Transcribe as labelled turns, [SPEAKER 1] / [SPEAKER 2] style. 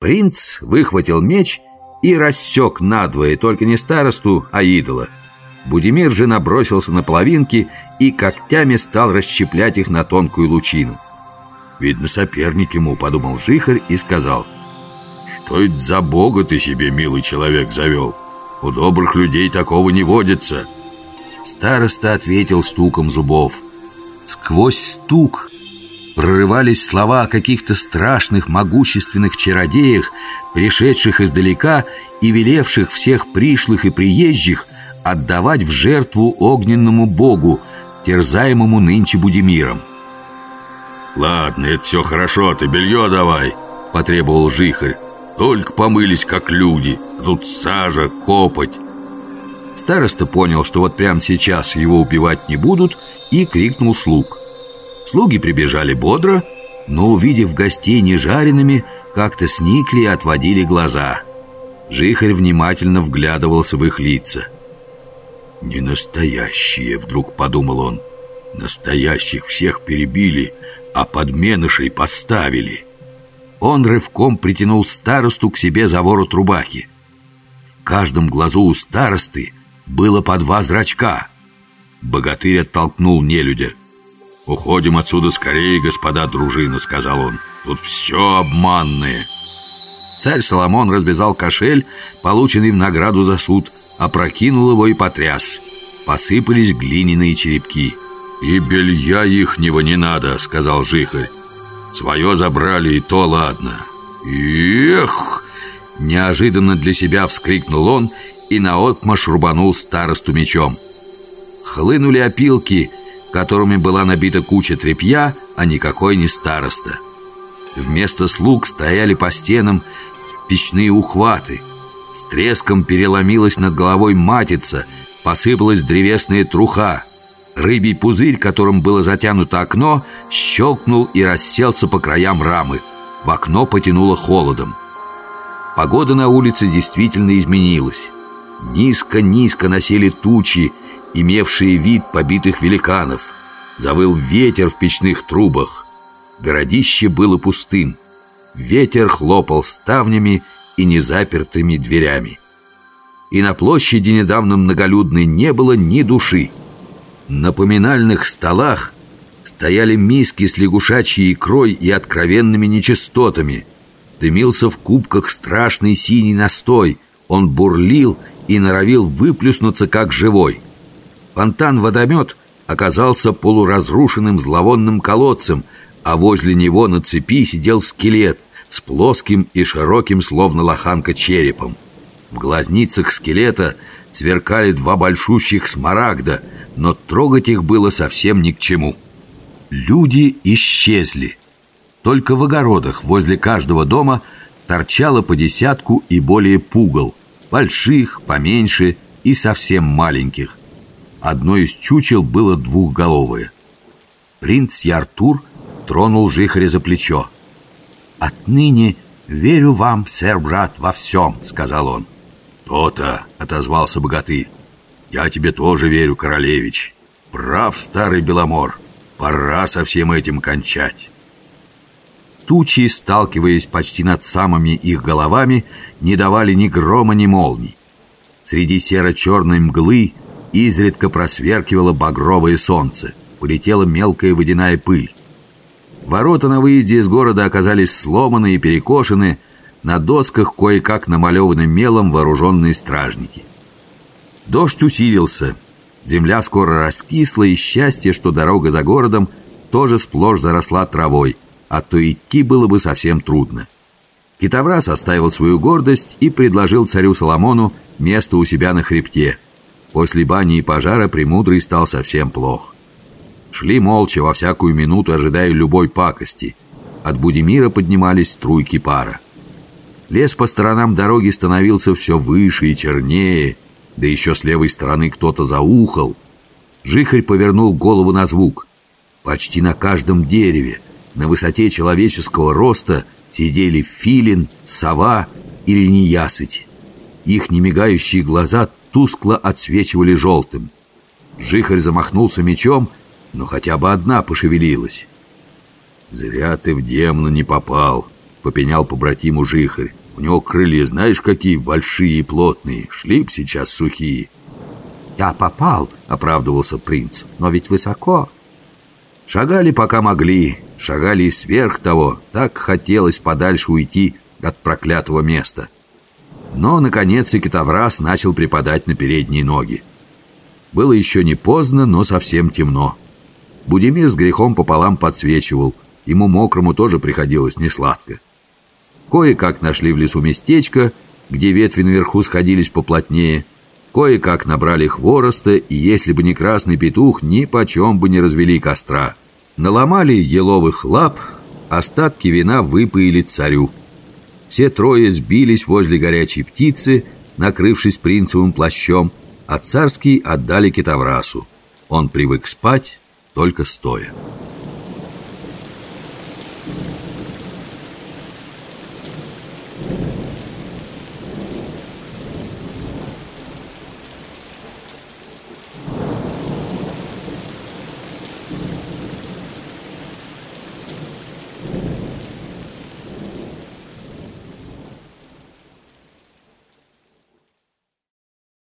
[SPEAKER 1] Принц выхватил меч и рассек надвое только не старосту, а идола. Будимир же набросился на половинки и когтями стал расщеплять их на тонкую лучину. «Видно, соперник ему», — подумал Жихарь и сказал. «Что это за бога ты себе, милый человек, завел? У добрых людей такого не водится». Староста ответил стуком зубов. Сквозь стук прорывались слова о каких-то страшных могущественных чародеях, пришедших издалека и велевших всех пришлых и приезжих отдавать в жертву огненному богу, терзаемому нынче Будимиром. «Ладно, это все хорошо, ты белье давай», — потребовал Жихарь. «Только помылись, как люди, тут сажа, копоть». Староста понял, что вот прямо сейчас его убивать не будут, и крикнул слуг. Слуги прибежали бодро, но, увидев гостей нежаренными, как-то сникли и отводили глаза. Жихарь внимательно вглядывался в их лица. «Не настоящие», — вдруг подумал он. «Настоящих всех перебили, а подменышей поставили». Он рывком притянул старосту к себе за ворот рубахи. В каждом глазу у старосты было по два зрачка. Богатырь оттолкнул нелюдя. «Уходим отсюда скорее, господа дружина», — сказал он. «Тут все обманное». Царь Соломон развязал кошель, полученный в награду за суд, опрокинул его и потряс. Посыпались глиняные черепки. «И белья ихнего не надо», — сказал Жихарь. «Свое забрали, и то ладно». «Эх!» Неожиданно для себя вскрикнул он и наотмашь рубанул старосту мечом. Хлынули опилки, которыми была набита куча тряпья, а никакой не староста. Вместо слуг стояли по стенам печные ухваты. С треском переломилась над головой матица, посыпалась древесная труха. Рыбий пузырь, которым было затянуто окно, щелкнул и расселся по краям рамы. В окно потянуло холодом. Погода на улице действительно изменилась. Низко-низко носили тучи, имевшие вид побитых великанов. Завыл ветер в печных трубах. Городище было пустым. Ветер хлопал ставнями и незапертыми дверями. И на площади недавно многолюдной не было ни души. На поминальных столах стояли миски с лягушачьей икрой и откровенными нечистотами. Дымился в кубках страшный синий настой. Он бурлил и норовил выплюснуться, как живой. Фонтан-водомет оказался полуразрушенным зловонным колодцем, а возле него на цепи сидел скелет с плоским и широким, словно лоханка, черепом. В глазницах скелета сверкали два большущих смарагда, но трогать их было совсем ни к чему. Люди исчезли. Только в огородах возле каждого дома торчало по десятку и более пугал, больших, поменьше и совсем маленьких, Одно из чучел было двухголовое. Принц Яртур тронул Жихаря за плечо. «Отныне верю вам, сэр-брат, во всем», — сказал он. «То-то», — отозвался богатырь. «Я тебе тоже верю, королевич. Прав старый Беломор. Пора со всем этим кончать». Тучи, сталкиваясь почти над самыми их головами, не давали ни грома, ни молний. Среди серо-черной мглы Изредка просверкивало багровое солнце. Полетела мелкая водяная пыль. Ворота на выезде из города оказались сломаны и перекошены, на досках кое-как намалеваны мелом вооруженные стражники. Дождь усилился. Земля скоро раскисла, и счастье, что дорога за городом тоже сплошь заросла травой, а то идти было бы совсем трудно. Китоврас оставил свою гордость и предложил царю Соломону место у себя на хребте – После бани и пожара Премудрый стал совсем плох. Шли молча во всякую минуту, ожидая любой пакости. От Будимира поднимались струйки пара. Лес по сторонам дороги становился все выше и чернее, да еще с левой стороны кто-то заухал. Жихарь повернул голову на звук. Почти на каждом дереве, на высоте человеческого роста, сидели филин, сова или неясыть. Их немигающие глаза тускло отсвечивали желтым. Жихарь замахнулся мечом, но хотя бы одна пошевелилась. «Зря ты в демона не попал», Попенял побратиму жихарь У него крылья знаешь какие большие и плотные Шли б сейчас сухие
[SPEAKER 2] «Я попал», — оправдывался принц «Но ведь высоко».
[SPEAKER 1] Шагали пока могли Шагали и сверх того Так хотелось подальше уйти от проклятого места Но, наконец, и Китаврас начал припадать на передние ноги Было еще не поздно, но совсем темно Будимир с грехом пополам подсвечивал Ему мокрому тоже приходилось несладко Кое-как нашли в лесу местечко, где ветви наверху сходились поплотнее. Кое-как набрали хвороста, и если бы не красный петух, ни почем бы не развели костра. Наломали еловых лап, остатки вина выпоили царю. Все трое сбились возле горячей птицы, накрывшись принцевым плащом, а царский отдали китаврасу. Он привык спать только стоя.